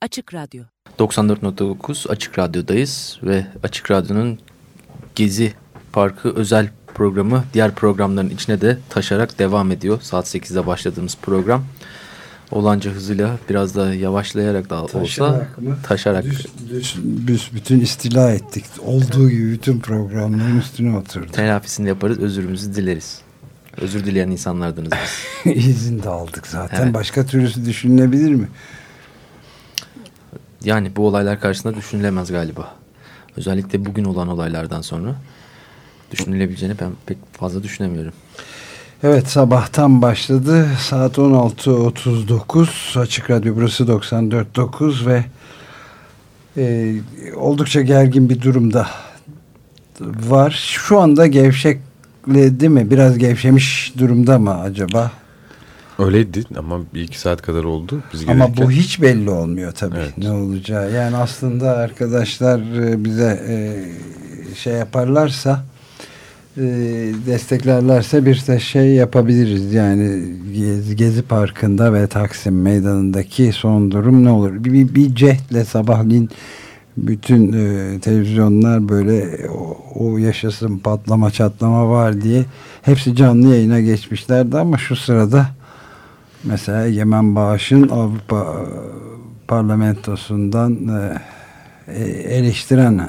Açık Radyo 94.9 Açık Radyo'dayız ve Açık Radyo'nun Gezi Parkı özel programı diğer programların içine de taşarak devam ediyor. Saat 8'de başladığımız program olanca hızıyla biraz da yavaşlayarak da olsa taşarak, mı? taşarak. Düz, düz, düz bütün istila ettik. Olduğu gibi bütün programların üstüne oturduk. Telafisini yaparız, özürümüzü dileriz. Özür dileyen insanlardınız biz. İzin de aldık zaten. Evet. Başka türlüsü düşünülebilir mi? Yani bu olaylar karşısında düşünülemez galiba. Özellikle bugün olan olaylardan sonra düşünülebileceğini ben pek fazla düşünemiyorum. Evet sabahtan başladı. Saat 16.39 Açık Radyo burası 94.9 ve e, oldukça gergin bir durumda var. Şu anda gevşekledi mi? Biraz gevşemiş durumda mı acaba? Öyleydi ama bir iki saat kadar oldu. Biz ama gelirken... bu hiç belli olmuyor tabii evet. ne olacağı. Yani aslında arkadaşlar e, bize e, şey yaparlarsa e, desteklerlerse bir de şey yapabiliriz. Yani Gezi, Gezi Parkı'nda ve Taksim Meydanı'ndaki son durum ne olur? Bir, bir, cehdle sabahleyin bütün e, televizyonlar böyle o, o yaşasın patlama çatlama var diye hepsi canlı yayına geçmişlerdi ama şu sırada mesela Yemen Bağış'ın Avrupa e, parlamentosundan e, eleştiren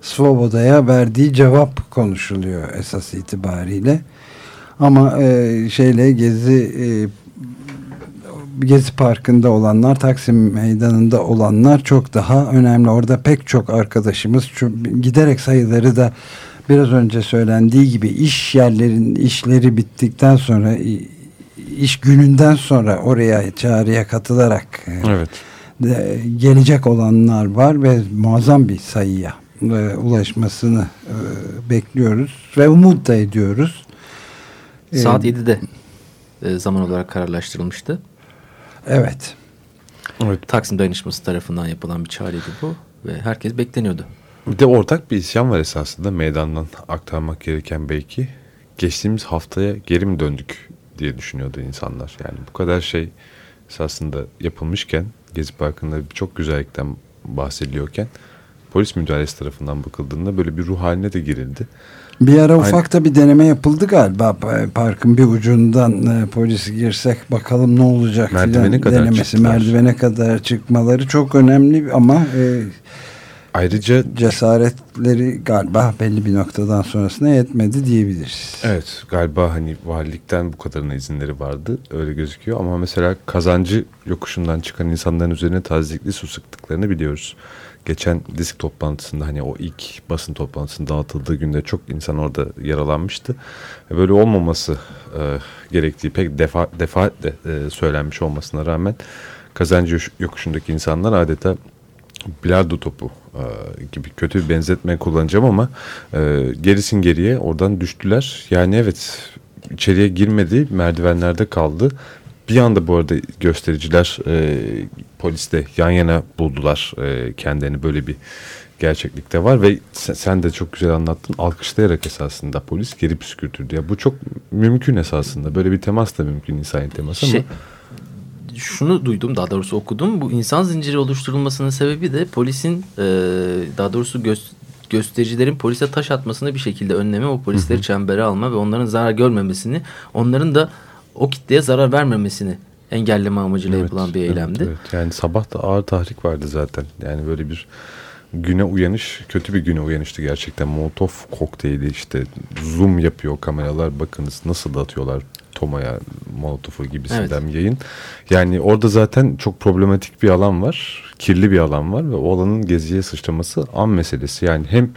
Svoboda'ya verdiği cevap konuşuluyor esas itibariyle. Ama e, şeyle Gezi e, Gezi Parkı'nda olanlar, Taksim Meydanı'nda olanlar çok daha önemli. Orada pek çok arkadaşımız giderek sayıları da biraz önce söylendiği gibi iş yerlerin işleri bittikten sonra iş gününden sonra oraya çağrıya katılarak e, evet. gelecek olanlar var ve muazzam bir sayıya e, ulaşmasını e, bekliyoruz ve umut da ediyoruz. Saat ee, 7'de e, zaman olarak kararlaştırılmıştı. Evet. evet. Taksim Dayanışması tarafından yapılan bir çağrıydı bu ve herkes bekleniyordu. Bir de ortak bir isyan var esasında meydandan aktarmak gereken belki. Geçtiğimiz haftaya geri mi döndük diye düşünüyordu insanlar. Yani bu kadar şey esasında yapılmışken Gezi Parkı'nda çok güzellikten bahsediliyorken polis müdahalesi tarafından bakıldığında böyle bir ruh haline de girildi. Bir ara Aynı... ufakta bir deneme yapıldı galiba parkın bir ucundan e, polis girsek bakalım ne olacak merdivene kadar denemesi çıktılar. merdivene kadar çıkmaları çok önemli ama e, ayrıca cesaretleri galiba belli bir noktadan sonrasına yetmedi diyebiliriz. Evet galiba hani valilikten bu kadarına izinleri vardı öyle gözüküyor ama mesela kazancı yokuşundan çıkan insanların üzerine tazikli su sıktıklarını biliyoruz geçen disk toplantısında hani o ilk basın toplantısında dağıtıldığı günde çok insan orada yaralanmıştı. Böyle olmaması e, gerektiği pek defa, defaatle e, söylenmiş olmasına rağmen kazancı yokuşundaki insanlar adeta bilardo topu e, gibi kötü bir benzetme kullanacağım ama e, gerisin geriye oradan düştüler. Yani evet içeriye girmedi merdivenlerde kaldı bir anda bu arada göstericiler e, poliste yan yana buldular e, kendilerini böyle bir gerçeklikte var ve sen, sen de çok güzel anlattın alkışlayarak esasında polis geri püskürtürdü. Ya bu çok mümkün esasında böyle bir temas da mümkün insan teması şey, ama şunu duydum daha doğrusu okudum bu insan zinciri oluşturulmasının sebebi de polisin e, daha doğrusu göz, göstericilerin polise taş atmasını bir şekilde önleme o polisleri hı hı. çembere alma ve onların zarar görmemesini onların da o kitleye zarar vermemesini engelleme amacıyla evet, yapılan bir eylemdi. Evet, evet. Yani sabah da ağır tahrik vardı zaten. Yani böyle bir güne uyanış, kötü bir güne uyanıştı gerçekten. Molotov kokteyli işte zoom yapıyor kameralar. Bakınız nasıl da atıyorlar Toma'ya Molotov'u gibisinden evet. yayın. Yani orada zaten çok problematik bir alan var. Kirli bir alan var ve o alanın geziye sıçraması an meselesi. Yani hem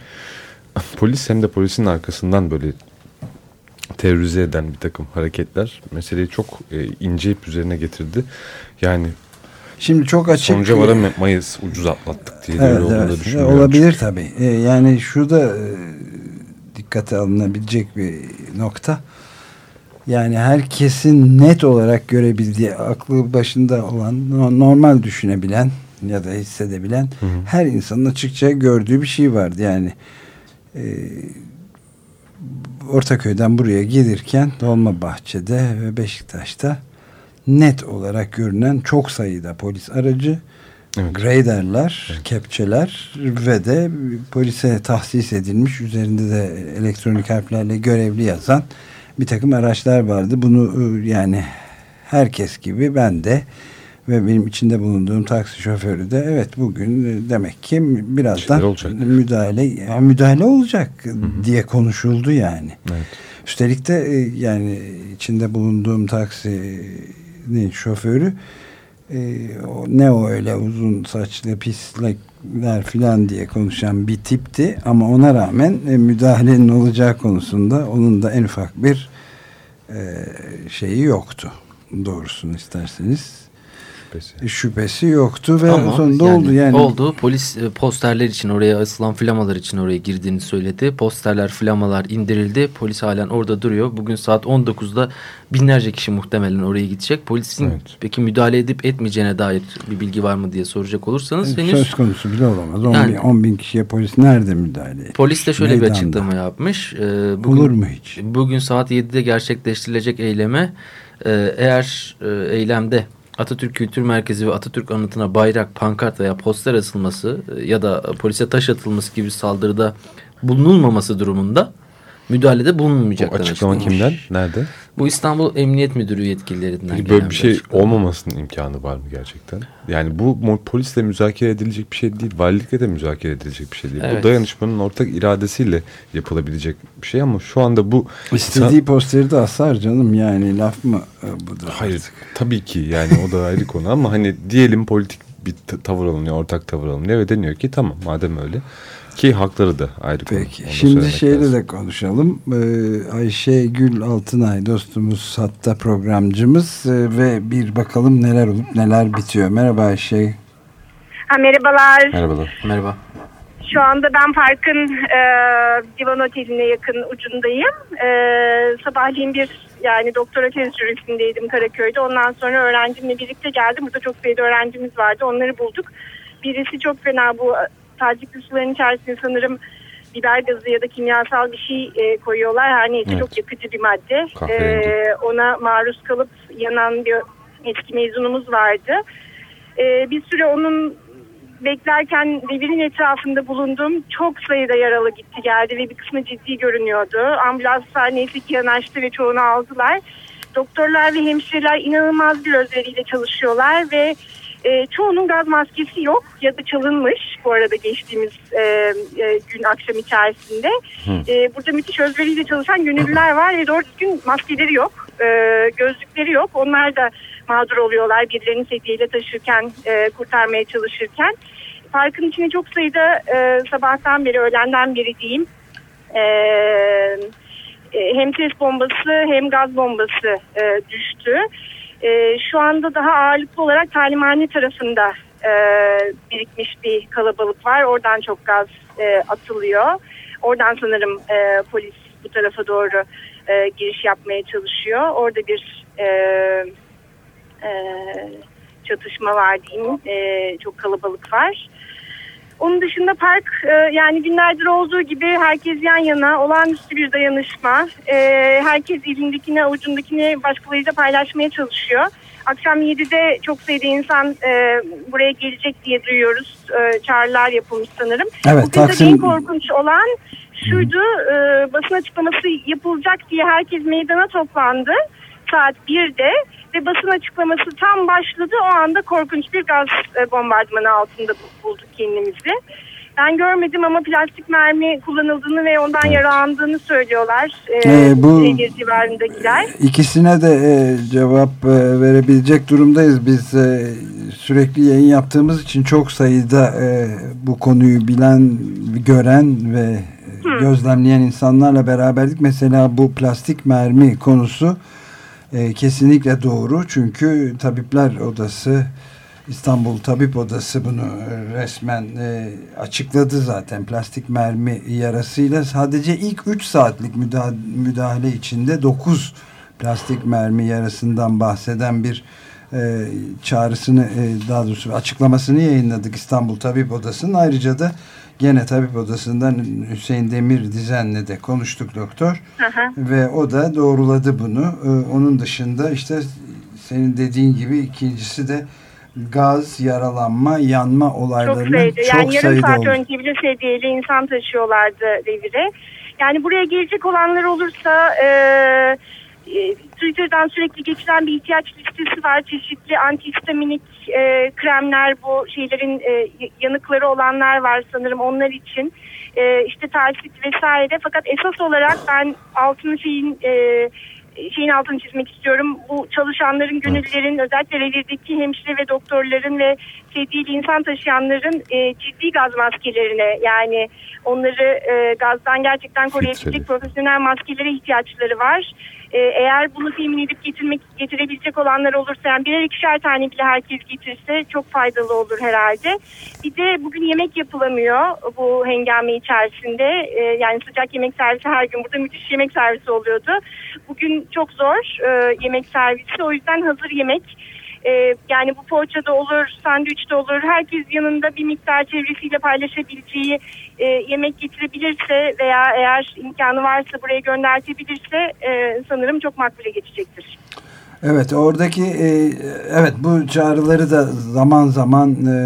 polis hem de polisin arkasından böyle terörize eden bir takım hareketler meseleyi çok e, ince ip üzerine getirdi. Yani Şimdi çok açık. Sonuca varamayız ucuz atlattık diye evet, evet. düşünüyorum. Olabilir tabii. Ee, yani şurada e, dikkate alınabilecek bir nokta. Yani herkesin net olarak görebildiği, aklı başında olan, normal düşünebilen ya da hissedebilen hı hı. her insanın açıkça gördüğü bir şey vardı. Yani e, Ortaköy'den buraya gelirken Dolmabahçe'de ve Beşiktaş'ta net olarak görünen çok sayıda polis aracı Evet. Grader'lar, evet. kepçeler ve de polise tahsis edilmiş üzerinde de elektronik harflerle görevli yazan bir takım araçlar vardı. Bunu e, yani herkes gibi ben de ve benim içinde bulunduğum taksi şoförü de evet bugün e, demek ki birazdan olacak. müdahale yani müdahale olacak Hı -hı. diye konuşuldu yani. Evet. Üstelik de e, yani içinde bulunduğum taksinin şoförü ne o öyle uzun saçlı pislikler filan diye konuşan bir tipti ama ona rağmen müdahalenin olacağı konusunda onun da en ufak bir e, şeyi yoktu. Doğrusunu isterseniz şüphesi. şüphesi yoktu ve Ama sonunda yani, oldu yani. Oldu. Polis e, posterler için oraya asılan flamalar için oraya girdiğini söyledi. Posterler, flamalar indirildi. Polis halen orada duruyor. Bugün saat 19'da binlerce kişi muhtemelen oraya gidecek. Polisin evet. peki müdahale edip etmeyeceğine dair bir bilgi var mı diye soracak olursanız henüz... Söz konusu bile olamaz. 10, yani, bin, 10 bin kişiye polis nerede müdahale ediyor? Polis de şöyle Meydanda. bir açıklama yapmış. Ee, bugün, Olur mu hiç? Bugün saat 7'de gerçekleştirilecek eyleme e, eğer e, eylemde Atatürk Kültür Merkezi ve Atatürk Anıtı'na bayrak, pankart veya poster asılması e, ya da polise taş atılması gibi saldırıda bulunulmaması durumunda müdahalede bulunmayacaklar. Bu açıklama kimden? Nerede? Bu İstanbul Emniyet Müdürü yetkililerinden. Peki böyle bir şey açıklama. olmamasının imkanı var mı gerçekten? Yani bu polisle müzakere edilecek bir şey değil. Valilikle de müzakere edilecek bir şey değil. Evet. Bu dayanışmanın ortak iradesiyle yapılabilecek bir şey ama şu anda bu... İstediği posteri de asar canım yani laf mı e, bu da? Hayır artık. tabii ki yani o da ayrı konu ama hani diyelim politik bir tavır alınıyor, ortak tavır alınıyor ve deniyor ki tamam madem öyle ki hakları da ayrı Peki. Konu. Şimdi şeyle lazım. de konuşalım. Ee, Ayşe Gül Altınay dostumuz hatta programcımız ee, ve bir bakalım neler olup neler bitiyor. Merhaba Ayşe. Ha, merhabalar. Merhabalar. Merhaba. Şu anda ben parkın e, divan oteline yakın ucundayım. E, sabahleyin bir yani doktora tez jürisindeydim Karaköy'de. Ondan sonra öğrencimle birlikte geldim. Burada çok sayıda öğrencimiz vardı. Onları bulduk. Birisi çok fena bu tacikli suların içerisinde sanırım biber gazı ya da kimyasal bir şey e, koyuyorlar. Her neyse evet. çok yakıcı bir madde. E, ona maruz kalıp yanan bir eski mezunumuz vardı. E, bir süre onun beklerken devirin etrafında bulundum. Çok sayıda yaralı gitti geldi ve bir kısmı ciddi görünüyordu. Ambulanslar neyse ki yanaştı ve çoğunu aldılar. Doktorlar ve hemşireler inanılmaz bir özveriyle çalışıyorlar ve e, çoğunun gaz maskesi yok ya da çalınmış bu arada geçtiğimiz e, e, gün akşam içerisinde. E, burada müthiş özveriyle çalışan gönüllüler var ve doğru düzgün maskeleri yok, e, gözlükleri yok. Onlar da mağdur oluyorlar birilerini sedyeyle taşırken, e, kurtarmaya çalışırken. Parkın içine çok sayıda e, sabahtan beri, öğlenden beri diyeyim, e, e hem ses bombası hem gaz bombası e, düştü. E, şu anda daha ağırlıklı olarak talimhane tarafında e, birikmiş bir kalabalık var. Oradan çok gaz e, atılıyor. Oradan sanırım e, polis bu tarafa doğru e, giriş yapmaya çalışıyor. Orada bir e, e, çatışma var diyeyim. E, çok kalabalık var. Onun dışında park e, yani günlerdir olduğu gibi herkes yan yana olağanüstü bir dayanışma. E, herkes elindekini avucundakini başkalarıyla paylaşmaya çalışıyor. Akşam 7'de çok sayıda insan e, buraya gelecek diye duyuyoruz. E, çağrılar yapılmış sanırım. Evet, Bugün Taksim... en korkunç olan şuydu e, basın açıklaması yapılacak diye herkes meydana toplandı saat 1'de ve basın açıklaması tam başladı. O anda korkunç bir gaz e, bombardımanı altında bulduk kendimizi. Ben görmedim ama plastik mermi kullanıldığını ve ondan evet. yaralandığını söylüyorlar. E, ee, bu civarındakiler. İkisine de e, cevap e, verebilecek durumdayız. Biz e, sürekli yayın yaptığımız için çok sayıda e, bu konuyu bilen, gören ve Hı. gözlemleyen insanlarla beraberdik. Mesela bu plastik mermi konusu e, kesinlikle doğru. Çünkü Tabipler Odası İstanbul Tabip Odası bunu resmen e, açıkladı zaten plastik mermi yarasıyla sadece ilk 3 saatlik müdahale, müdahale içinde 9 plastik mermi yarasından bahseden bir e, çağrısını e, daha doğrusu açıklamasını yayınladık İstanbul Tabip Odası'nın ayrıca da Gene tabip odasından Hüseyin Demir Dizen'le de konuştuk doktor. Hı hı. Ve o da doğruladı bunu. Ee, onun dışında işte senin dediğin gibi ikincisi de gaz, yaralanma, yanma olaylarının çok sayıda. çok yani sayıda yarım saat oldu. önce bile sedyeyle insan taşıyorlardı revire. Yani buraya gelecek olanlar olursa e, e, Twitter'dan sürekli geçilen bir ihtiyaç listesi var. Çeşitli antihistaminik e, kremler bu şeylerin e, yanıkları olanlar var sanırım onlar için. E, işte talsit vesaire. Fakat esas olarak ben altını şeyin e, şeyin altını çizmek istiyorum. Bu çalışanların, gönüllülerin, özellikle revirdeki hemşire ve doktorların ve sevdiği insan taşıyanların e, ciddi gaz maskelerine yani onları e, gazdan gerçekten koruyabilecek profesyonel maskelere ihtiyaçları var. E, eğer bunu temin edip getirmek getirebilecek olanlar olursa yani birer ikişer tane bile herkes getirse çok faydalı olur herhalde. Bir de bugün yemek yapılamıyor bu hengame içerisinde. E, yani sıcak yemek servisi her gün burada müthiş yemek servisi oluyordu. Bugün çok zor e, yemek servisi o yüzden hazır yemek ee, yani bu poğaça da olur, sandviç de olur. Herkes yanında bir miktar çevresiyle paylaşabileceği e, yemek getirebilirse veya eğer imkanı varsa buraya göndertebilirse e, sanırım çok makbule geçecektir. Evet oradaki e, evet bu çağrıları da zaman zaman e,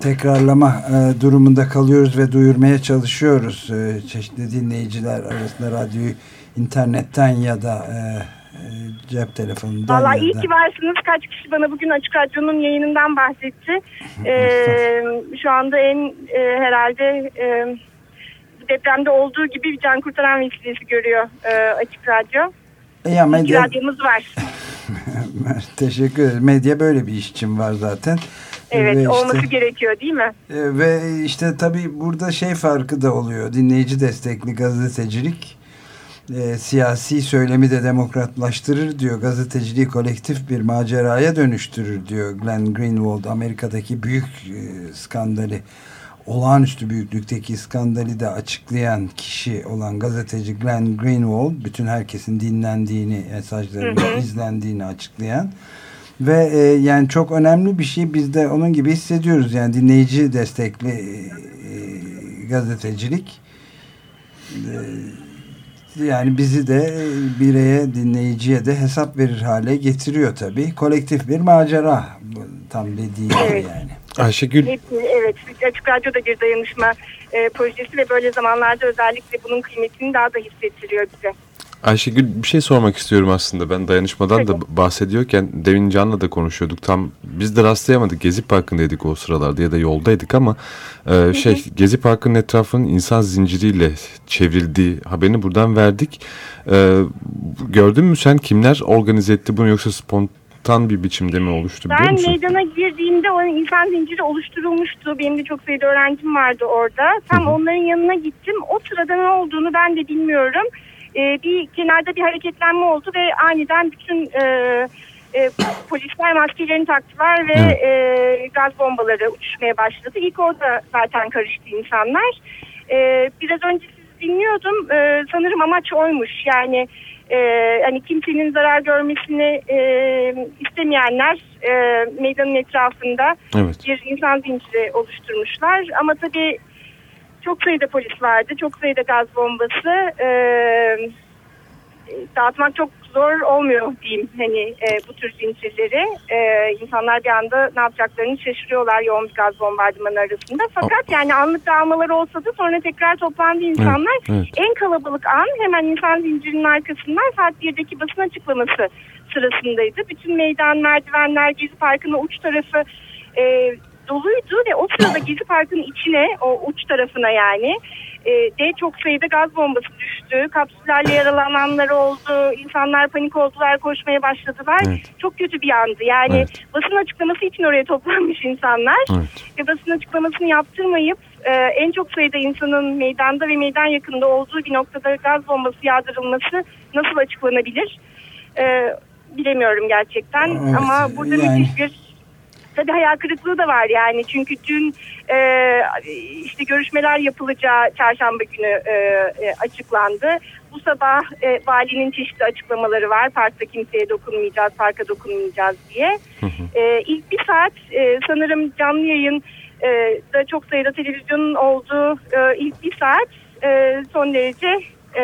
tekrarlama e, durumunda kalıyoruz ve duyurmaya çalışıyoruz. E, çeşitli dinleyiciler arasında radyoyu internetten ya da e, e, cep telefonundan. Valla iyi ki varsınız. Kaç kişi bana bugün Açık Radyo'nun yayınından bahsetti. ee, şu anda en e, herhalde e, depremde olduğu gibi bir can kurtaran vesilesi görüyor e, Açık Radyo. Ya medya... radyomuz var. Teşekkür ederim. Medya böyle bir iş için var zaten. Evet ve olması işte, gerekiyor değil mi? E, ve işte tabii burada şey farkı da oluyor. Dinleyici destekli gazetecilik e, siyasi söylemi de demokratlaştırır diyor. Gazeteciliği kolektif bir maceraya dönüştürür diyor Glenn Greenwald. Amerika'daki büyük e, skandali olağanüstü büyüklükteki skandali de açıklayan kişi olan gazeteci Glenn Greenwald bütün herkesin dinlendiğini mesajlarının izlendiğini açıklayan ve e, yani çok önemli bir şey biz de onun gibi hissediyoruz yani dinleyici destekli e, e gazetecilik e, yani bizi de bireye, dinleyiciye de hesap verir hale getiriyor tabii. Kolektif bir macera tam dediği evet. yani. Ayşegül. Evet, Açık Radyo'da bir dayanışma e, projesi ve böyle zamanlarda özellikle bunun kıymetini daha da hissettiriyor bize. Ayşegül bir şey sormak istiyorum aslında. Ben dayanışmadan Tabii. da bahsediyorken demin Can'la da konuşuyorduk. Tam biz de rastlayamadık. Gezi Parkı'ndaydık o sıralarda ya da yoldaydık ama e, şey Gezi Parkı'nın etrafının insan zinciriyle çevrildiği haberini buradan verdik. E, gördün mü sen kimler organize etti bunu yoksa spontan bir biçimde mi oluştu biliyor musun? Ben meydana girdiğimde o insan zinciri oluşturulmuştu. Benim de çok sayıda öğrencim vardı orada. Tam Hı -hı. onların yanına gittim. O sırada ne olduğunu ben de bilmiyorum e, bir kenarda bir hareketlenme oldu ve aniden bütün e, e, polisler maskelerini taktılar ve e, gaz bombaları uçuşmaya başladı. İlk orada zaten karıştı insanlar. E, biraz önce sizi dinliyordum. E, sanırım amaç oymuş. Yani e, hani kimsenin zarar görmesini e, istemeyenler e, meydanın etrafında evet. bir insan zinciri oluşturmuşlar. Ama tabii çok sayıda polis vardı. Çok sayıda gaz bombası. E, dağıtmak çok zor olmuyor diyeyim hani e, bu tür zincirleri. E, insanlar bir anda ne yapacaklarını şaşırıyorlar yoğun bir gaz bombardımanı arasında. Fakat yani anlık dağılmalar olsa da sonra tekrar toplandı insanlar. Evet, evet. En kalabalık an hemen insan zincirinin arkasından saat 1'deki basın açıklaması sırasındaydı. Bütün meydan, merdivenler, Gezi Parkı'nın uç tarafı e, doluydu ve o sırada Gezi Parkı'nın içine o uç tarafına yani e, de çok sayıda gaz bombası düştü. Kapsüllerle yaralananlar oldu. İnsanlar panik oldular, koşmaya başladılar. Evet. Çok kötü bir andı. Yani evet. basın açıklaması için oraya toplanmış insanlar. Evet. Ve basın açıklamasını yaptırmayıp e, en çok sayıda insanın meydanda ve meydan yakında olduğu bir noktada gaz bombası yağdırılması nasıl açıklanabilir? E, bilemiyorum gerçekten. Evet. Ama burada yani... müthiş bir tabii hayal kırıklığı da var yani çünkü dün e, işte görüşmeler yapılacağı çarşamba günü e, e, açıklandı. Bu sabah e, valinin çeşitli açıklamaları var. Parkta kimseye dokunmayacağız, parka dokunmayacağız diye. E, ilk bir saat e, sanırım canlı yayın e, da çok sayıda televizyonun olduğu e, ilk bir saat e, son derece e,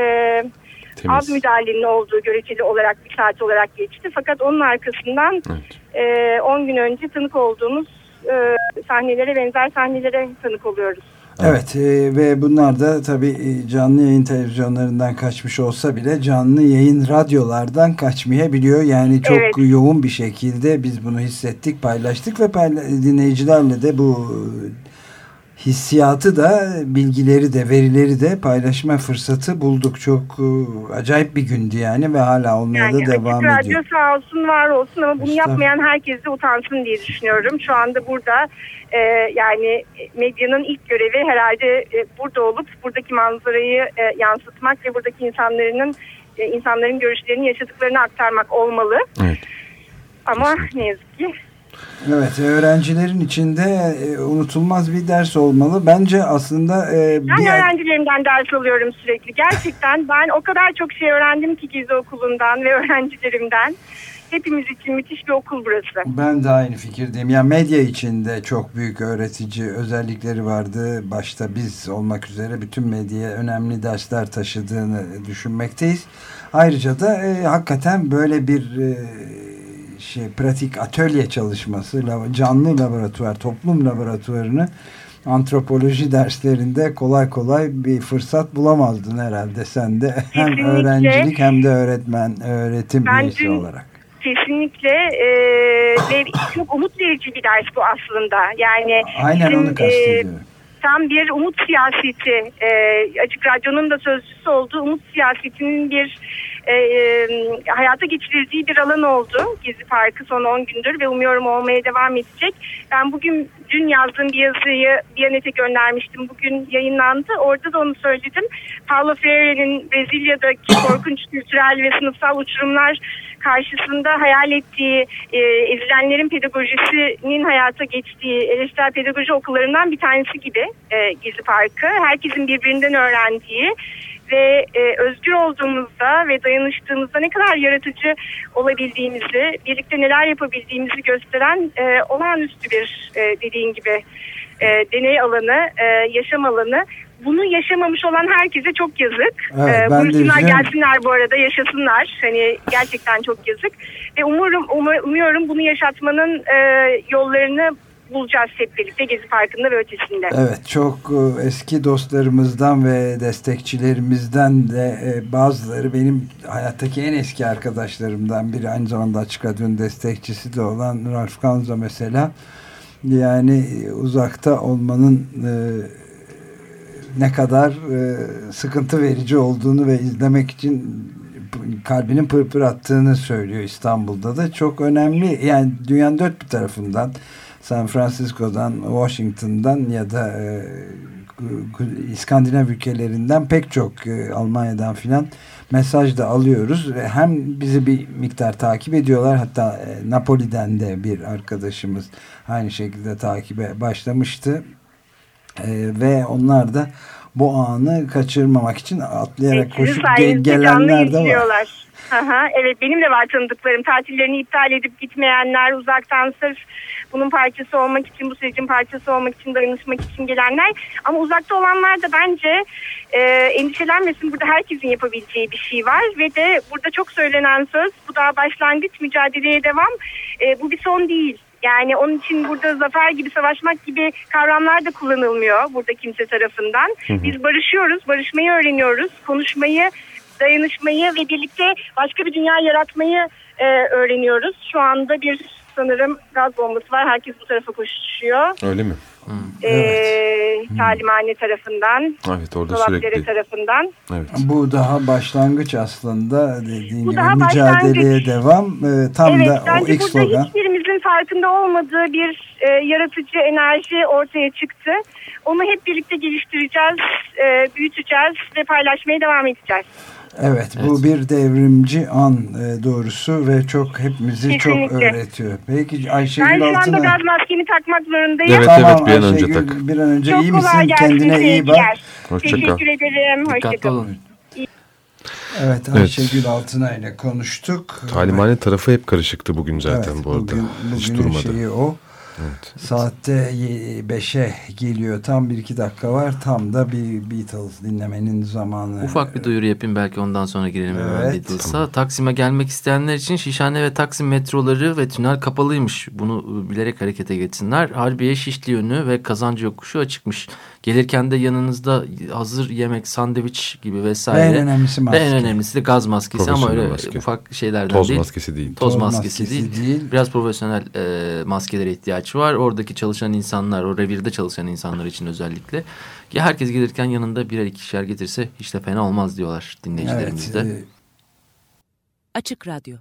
Temiz. az müdahalenin olduğu göreceli olarak bir saat olarak geçti. Fakat onun arkasından 10 evet. e, gün önce tanık olduğumuz e, sahnelere benzer sahnelere tanık oluyoruz. Evet e, ve bunlar da tabii e, canlı yayın televizyonlarından kaçmış olsa bile canlı yayın radyolardan kaçmayabiliyor. Yani çok evet. yoğun bir şekilde biz bunu hissettik, paylaştık ve payla dinleyicilerle de bu hissiyatı da bilgileri de verileri de paylaşma fırsatı bulduk. Çok uh, acayip bir gündü yani ve hala olmaya yani, da devam ediyor. Radyo sağ olsun var olsun ama bunu işte. yapmayan herkes de utansın diye düşünüyorum. Şu anda burada e, yani medyanın ilk görevi herhalde e, burada olup buradaki manzarayı e, yansıtmak ve buradaki insanların e, insanların görüşlerini yaşadıklarını aktarmak olmalı. Evet. Ama Kesinlikle. ne yazık ki Evet öğrencilerin içinde e, unutulmaz bir ders olmalı. Bence aslında... E, ben bir... öğrencilerimden ders alıyorum sürekli. Gerçekten ben o kadar çok şey öğrendim ki Gezi Okulu'ndan ve öğrencilerimden. Hepimiz için müthiş bir okul burası. Ben de aynı fikirdeyim. Yani medya içinde çok büyük öğretici özellikleri vardı. Başta biz olmak üzere bütün medyaya önemli dersler taşıdığını düşünmekteyiz. Ayrıca da e, hakikaten böyle bir... E, şey pratik atölye çalışması, canlı laboratuvar, toplum laboratuvarını antropoloji derslerinde kolay kolay bir fırsat bulamazdın herhalde sen de. Hem Kesinlikle. öğrencilik hem de öğretmen, öğretim üyesi olarak. Kesinlikle e, ve çok umut verici bir ders bu aslında. Yani Aynen bizim, onu kastediyorum. E, tam bir umut siyaseti, e, Açık Radyo'nun da sözcüsü olduğu umut siyasetinin bir e, e, hayata geçirildiği bir alan oldu Gezi Parkı son 10 gündür ve umuyorum olmaya devam edecek. Ben bugün dün yazdığım bir yazıyı Diyanet'e göndermiştim. Bugün yayınlandı. Orada da onu söyledim. Paulo Freire'nin Brezilya'daki korkunç kültürel ve sınıfsal uçurumlar karşısında hayal ettiği e, ezilenlerin pedagojisinin hayata geçtiği eleştirel pedagoji okullarından bir tanesi gibi e, Gezi Parkı. Herkesin birbirinden öğrendiği ve e, özgür olduğumuzda ve dayanıştığımızda ne kadar yaratıcı olabildiğimizi, birlikte neler yapabildiğimizi gösteren e, olağanüstü bir e, dediğin gibi e, deney alanı, e, yaşam alanı. Bunu yaşamamış olan herkese çok yazık. Evet, ee, buyursunlar gelsinler bu arada yaşasınlar. Hani gerçekten çok yazık. Ve umurum umur, umuyorum bunu yaşatmanın e, yollarını bulacağız hep birlikte Gezi Parkı'nda ve ötesinde. Evet çok e, eski dostlarımızdan ve destekçilerimizden de e, bazıları benim hayattaki en eski arkadaşlarımdan biri. Aynı zamanda Açık Radyo'nun destekçisi de olan Ralf Kanza mesela. Yani uzakta olmanın e, ne kadar sıkıntı verici olduğunu ve izlemek için kalbinin pırpır attığını söylüyor İstanbul'da da. Çok önemli yani dünyanın dört bir tarafından San Francisco'dan, Washington'dan ya da e, İskandinav ülkelerinden pek çok e, Almanya'dan filan mesaj da alıyoruz. ve Hem bizi bir miktar takip ediyorlar hatta e, Napoli'den de bir arkadaşımız aynı şekilde takibe başlamıştı. E, ve onlar da bu anı kaçırmamak için atlayarak evet, koşup gelenler de var. Aha, evet benim de var tanıdıklarım. Tatillerini iptal edip gitmeyenler, uzaktan sırf bunun parçası olmak için, bu sürecin parçası olmak için, dayanışmak için gelenler. Ama uzakta olanlar da bence e, endişelenmesin. Burada herkesin yapabileceği bir şey var. Ve de burada çok söylenen söz, bu daha başlangıç, mücadeleye devam. E, bu bir son değil. Yani onun için burada zafer gibi savaşmak gibi kavramlar da kullanılmıyor burada kimse tarafından. Biz barışıyoruz, barışmayı öğreniyoruz, konuşmayı dayanışmayı ve birlikte başka bir dünya yaratmayı e, öğreniyoruz. Şu anda bir sanırım gaz bombası var. Herkes bu tarafa koşuşuyor. Öyle mi? Hmm. Ee, evet. Talimhane tarafından. Evet orada sürekli. tarafından. Evet. Bu daha başlangıç aslında dediğin bu gibi mücadeleye devam. Ee, tam evet, da o ilk slogan. burada hiçbirimizin farkında olmadığı bir e, yaratıcı enerji ortaya çıktı. Onu hep birlikte geliştireceğiz, e, büyüteceğiz ve paylaşmaya devam edeceğiz. Evet, evet bu bir devrimci an e, doğrusu ve çok hepimizi Kesinlikle. çok öğretiyor. Peki Ayşegül Ben şu anda gaz maskeni takmak zorundayım. Evet tamam, evet bir an önce tak. Bir an önce çok iyi misin? Kendine iyi bak. Hoşçakal. Teşekkür ederim. Hoşçakalın. Evet Ayşegül evet. Altınay ile konuştuk. Talimhane tarafı hep karışıktı bugün zaten evet, bu arada. Bugün, Hiç durmadı. Şeyi o. Evet. Saatte 5'e geliyor. Tam bir iki dakika var. Tam da bir Beatles dinlemenin zamanı. Ufak bir duyuru yapayım belki ondan sonra girelim hemen Evet. Beatles'a. Taksim'e gelmek isteyenler için Şişhane ve Taksim metroları ve tünel kapalıymış. Bunu bilerek harekete geçsinler. Harbiye Şişli yönü ve Kazancı yokuşu açıkmış. Gelirken de yanınızda hazır yemek, sandviç gibi vesaire. En önemlisi maske. Ve en önemlisi de gaz maskesi ama öyle maske. ufak şeylerden Toz değil. maskesi değil. Toz, Toz maskesi, maskesi değil. değil. Biraz profesyonel e, maskelere ihtiyaç var. Oradaki çalışan insanlar, o revirde çalışan insanlar için özellikle. Ya herkes gelirken yanında birer ikişer getirse hiç de fena olmaz diyorlar dinleyicilerimiz Evet, de. e, Açık Radyo